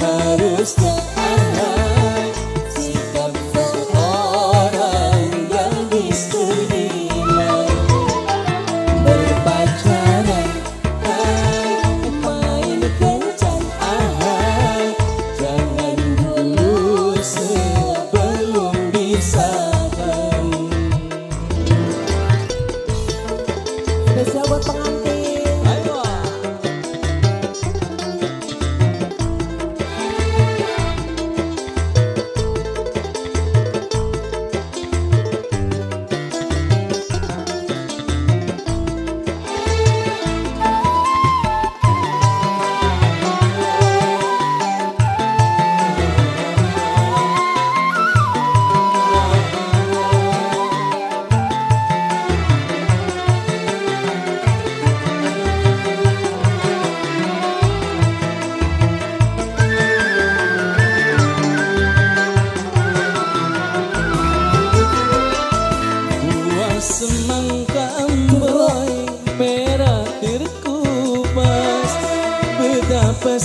harusnya sikap seorang yang beriman berpacaran ahai main kencan jangan dulu sebelum bisa Spesial buat pengantin.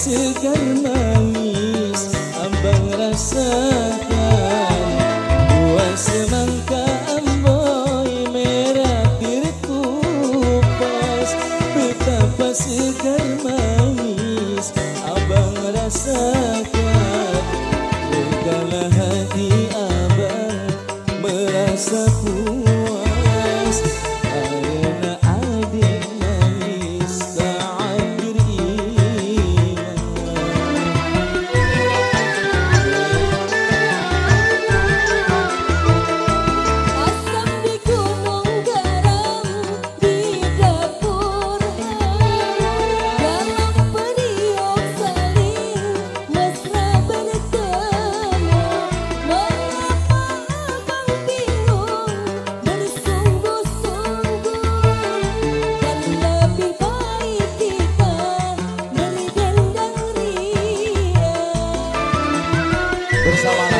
segar manis Abang rasakan. Buah semangka amboy merah terkupas Betapa segar manis Abang rasakan. Berkala hati abang merasa puas. bersama